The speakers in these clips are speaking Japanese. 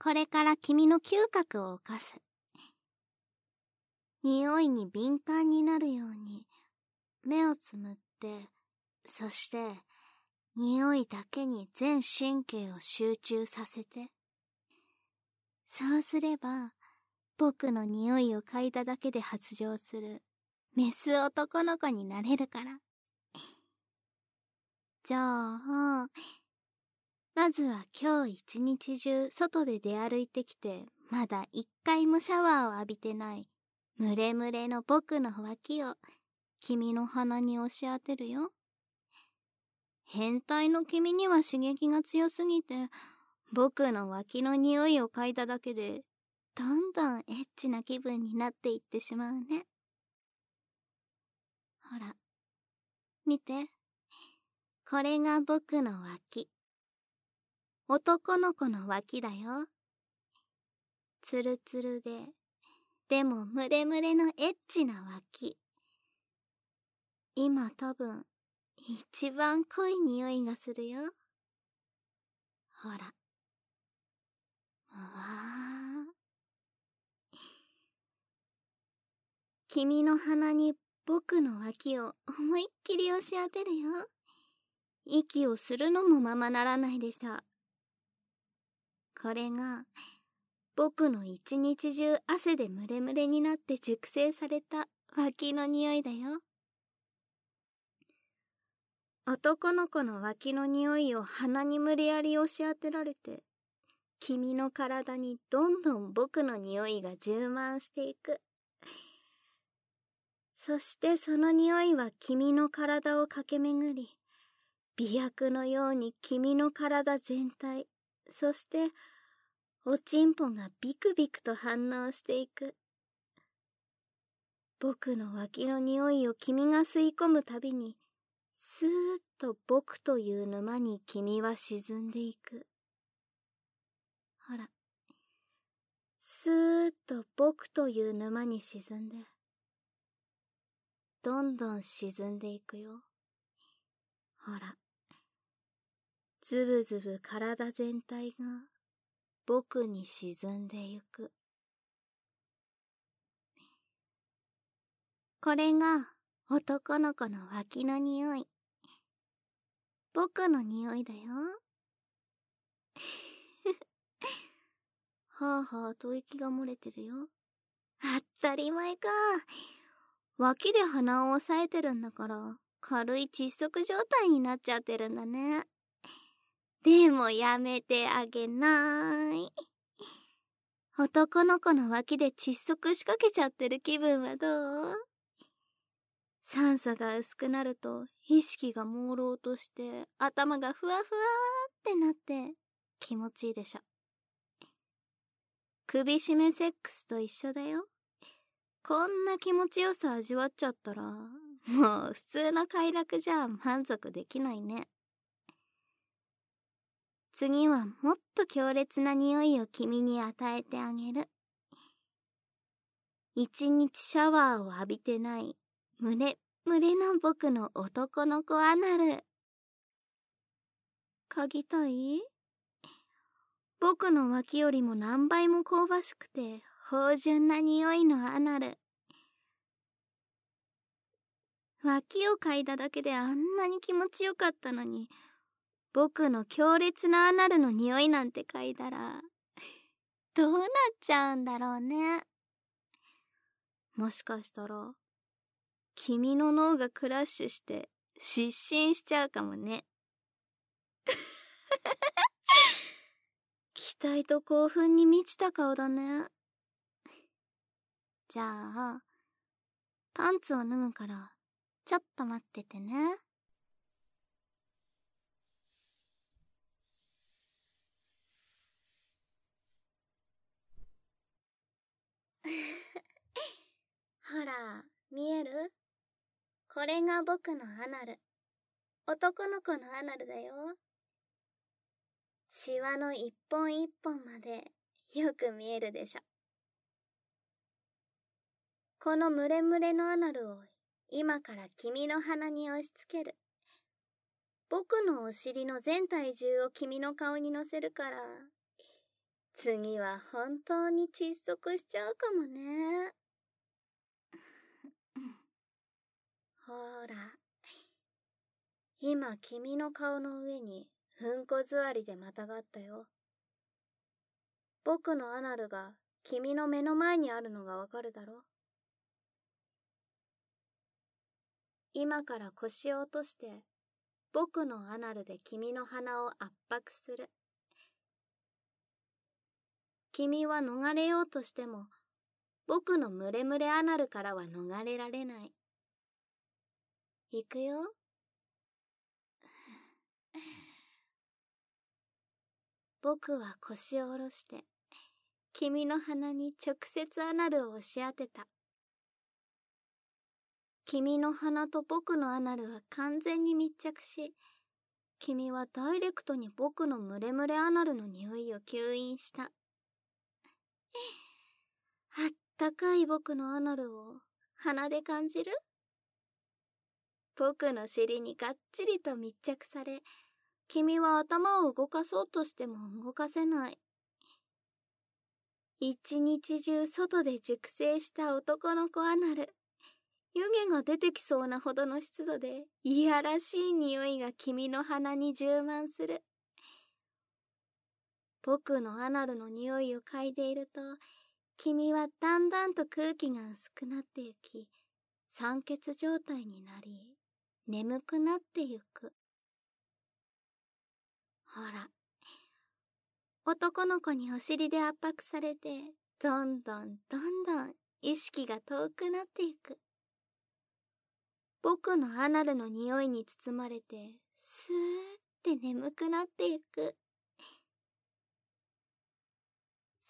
これから君の嗅覚を犯す。匂いに敏感になるように、目をつむって、そして、匂いだけに全神経を集中させて。そうすれば、僕の匂いを嗅いだだけで発情する、メス男の子になれるから。じゃあ、まずは今日一日中外で出歩いてきて、まだ一回もシャワーを浴びてない、ムレムレの僕の脇を、君の鼻に押し当てるよ。変態の君には刺激が強すぎて、僕の脇の匂いを嗅いだだけで、どんどんエッチな気分になっていってしまうね。ほら、見て。これが僕の脇。男の子の脇だよ。ツルツルで、でもムレムレのエッチな脇。今多分、一番濃い匂いがするよ。ほら。うわ君の鼻に僕の脇を思いっきり押し当てるよ。息をするのもままならないでしょう。これが、僕の一日中汗でムレムレになって熟成された脇の匂いだよ。男の子の脇の匂いを鼻に無理やり押し当てられて、君の体にどんどん僕の匂いが充満していく。そしてその匂いは君の体を駆け巡り、美薬のように君の体全体、そしておちんぽがビクビクと反応していく。僕の脇の匂いを君が吸い込むたびに、スーッと僕という沼に君は沈んでいく。ほら、スーッと僕という沼に沈んで、どんどん沈んでいくよ。ほら、ずぶずぶ体全体が僕に沈んでゆく。これが男の子の脇の匂い。僕の匂いだよ。はあはあと息が漏れてるよ。当たり前か。脇で鼻を押さえてるんだから、軽い窒息状態になっちゃってるんだね。でもやめてあげない。男の子の脇で窒息しかけちゃってる気分はどう？酸素が薄くなると意識が朦朧として頭がふわふわってなって気持ちいいでしょ。首絞めセックスと一緒だよ。こんな気持ちよさ味わっちゃったら、もう普通の快楽じゃ満足できないね。次はもっと強烈な匂いを君に与えてあげる。一日シャワーを浴びてない胸、胸の僕の男の子アナル。嗅ぎたい？僕の脇よりも何倍も香ばしくて、芳醇な匂いのアナル。脇を嗅いだだけであんなに気持ちよかったのに、僕の強烈なアナルの匂いなんて嗅いだら、どうなっちゃうんだろうね。もしかしたら、君の脳がクラッシュして失神しちゃうかもね。期待と興奮に満ちた顔だね。じゃあ、パンツを脱ぐから、ちょっと待っててね。ほら、見える？これが僕のアナル。男の子のアナルだよ。シワの一本一本までよく見えるでしょ。このムレムレのアナルを今から君の鼻に押し付ける。僕のお尻の全体重を君の顔に乗せるから、次は本当に窒息しちゃうかもね。ほら。今君の顔の上にうんこ座りでまたがったよ。僕のアナルが君の目の前にあるのがわかるだろ今から腰を落として僕のアナルで君の鼻を圧迫する。君は逃れようとしても、僕のムレムレアナルからは逃れられない。行くよ。僕は腰を下ろして、君の鼻に直接アナルを押し当てた。君の鼻と僕のアナルは完全に密着し、君はダイレクトに僕のムレムレアナルの匂いを吸引した。あったかい僕のアナルを鼻で感じる？僕の尻にがっちりと密着され、君は頭を動かそうとしても動かせない。一日中外で熟成した男の子アナル。湯気が出てきそうなほどの湿度で、いやらしい匂いが君の鼻に充満する。僕のアナルの匂いを嗅いでいると、君はだんだんと空気が薄くなってゆき、酸欠状態になり、眠くなってゆく。ほら、男の子にお尻で圧迫されて、どんどんどんどん意識が遠くなってゆく。僕のアナルの匂いに包まれて、スーって眠くなってゆく。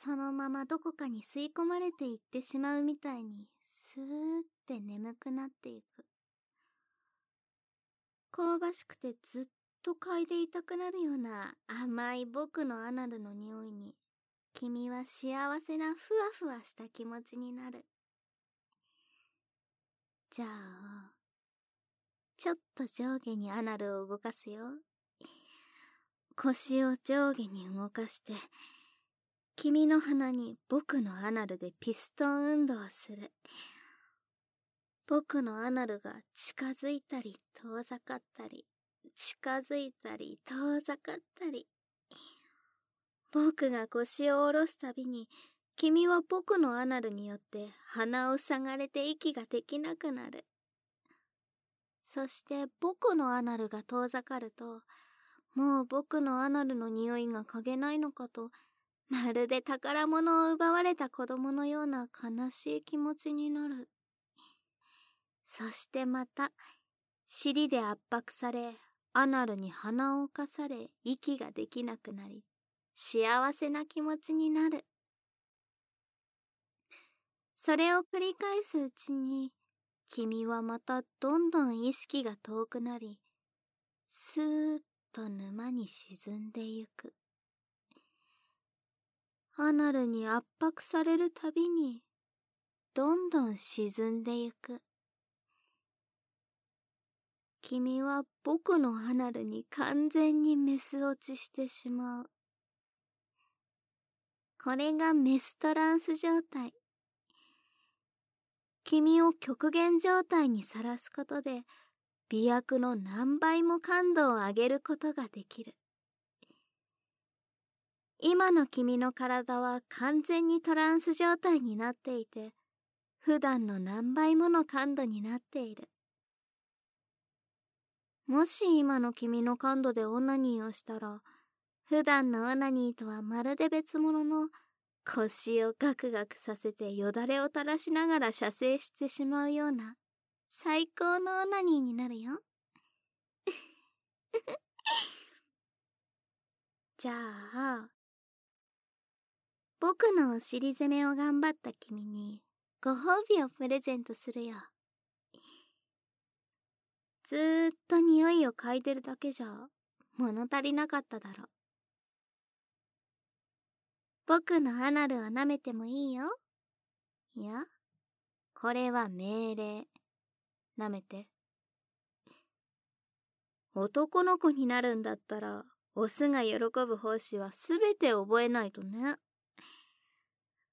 そのままどこかに吸い込まれていってしまうみたいに、スーって眠くなってゆく。香ばしくてずっと嗅いでいたくなるような甘い僕のアナルの匂いに、君は幸せなふわふわした気持ちになる。じゃあ、ちょっと上下にアナルを動かすよ。腰を上下に動かして、君の鼻に僕のアナルでピストン運動をする。僕のアナルが近づいたり遠ざかったり、近づいたり遠ざかったり。僕が腰を下ろすたびに、君は僕のアナルによって鼻を塞がれて息ができなくなる。そして僕のアナルが遠ざかると、もう僕のアナルの匂いが嗅げないのかと、まるで宝物を奪われた子供のような悲しい気持ちになる。そしてまた、尻で圧迫され、アナルに鼻を侵され、息ができなくなり、幸せな気持ちになる。それを繰り返すうちに、君はまたどんどん意識が遠くなり、スーッと沼に沈んでゆく。アナルに圧迫されるたびに、どんどん沈んでゆく。君は僕のアナルに完全にメス落ちしてしまう。これがメストランス状態。君を極限状態にさらすことで、美薬の何倍も感度を上げることができる。今の君の体は完全にトランス状態になっていて、普段の何倍もの感度になっている。もし今の君の感度でオナニーをしたら、普段のオナニーとはまるで別物の腰をガクガクさせてよだれを垂らしながら射精してしまうような最高のオナニーになるよ。じゃあ、僕のお尻攻めを頑張った君にご褒美をプレゼントするよ。ずーっと匂いを嗅いでるだけじゃ物足りなかっただろ。僕のアナルを舐めてもいいよ。いや、これは命令。舐めて。男の子になるんだったら、オスが喜ぶ奉仕はすべて覚えないとね。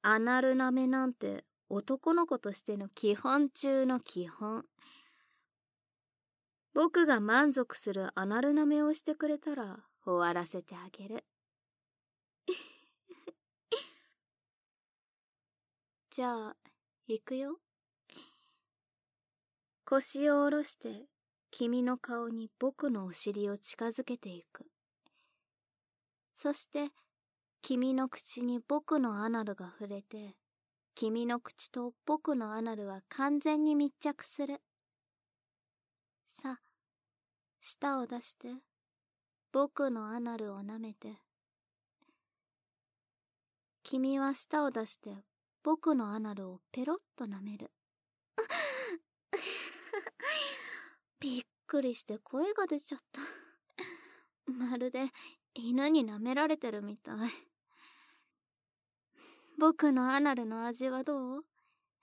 アナル舐めなんて男の子としての基本中の基本。僕が満足するアナル舐めをしてくれたら終わらせてあげる。じゃあ、行くよ。腰を下ろして君の顔に僕のお尻を近づけていく。そして君の口に僕のアナルが触れて、君の口と僕のアナルは完全に密着する。さ、舌を出して、僕のアナルを舐めて。君は舌を出して僕のアナルをペロッと舐める。びっくりして声が出ちゃった。まるで犬に舐められてるみたい。僕のアナルの味はどう？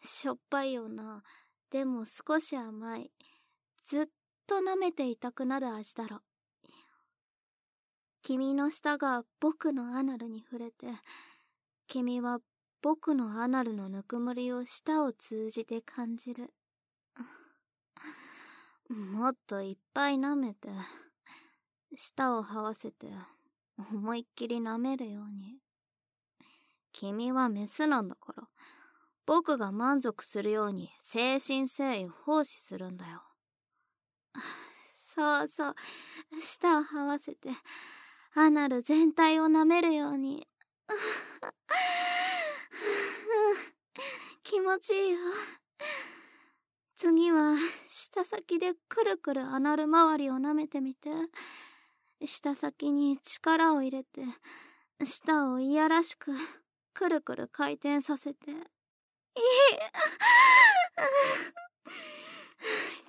しょっぱいよな、でも少し甘い。ずっと舐めていたくなる味だろ。君の舌が僕のアナルに触れて、君は僕のアナルのぬくもりを舌を通じて感じる。もっといっぱい舐めて、舌を這わせて、思いっきり舐めるように。君はメスなんだから、僕が満足するように精神誠意奉仕するんだよ。そうそう、舌を這わせて、アナル全体を舐めるように。気持ちいいよ。次は、舌先でくるくるアナル周りを舐めてみて。舌先に力を入れて、舌をいやらしく、くるくる回転させて。いい。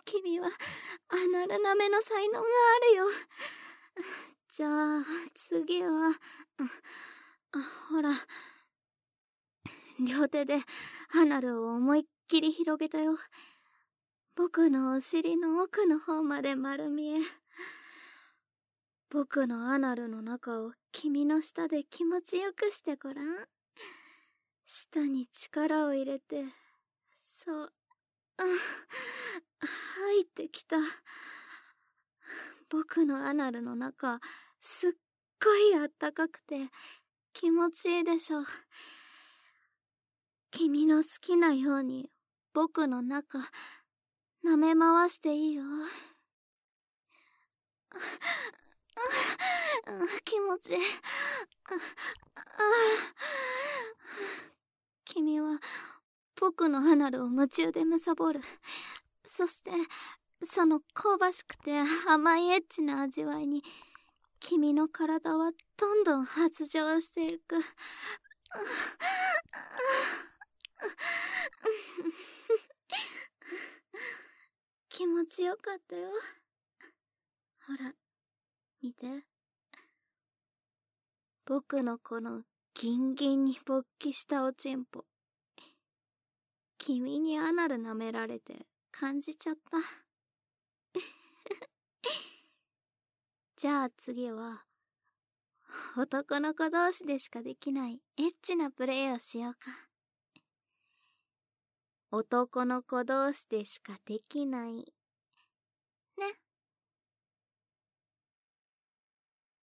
君は、アナル舐めの才能があるよ。じゃあ、次は、ほら、両手でアナルを思いっきり広げたよ。僕のお尻の奥の方まで丸見え。僕のアナルの中を君の舌で気持ちよくしてごらん。舌に力を入れて、そう、あ、入ってきた。僕のアナルの中、すっごいあったかくて気持ちいいでしょ。君の好きなように僕の中、舐め回していいよ。気持ちいい。君は僕のアナルを夢中で貪る。そして、その香ばしくて甘いエッチな味わいに、君の体はどんどん発情していく。気持ちよかったよ。ほら、見て。僕のこのギンギンに勃起したおちんぽ。君にアナル舐められて感じちゃった。じゃあ次は、男の子同士でしかできないエッチなプレイをしようか。男の子同士でしかできない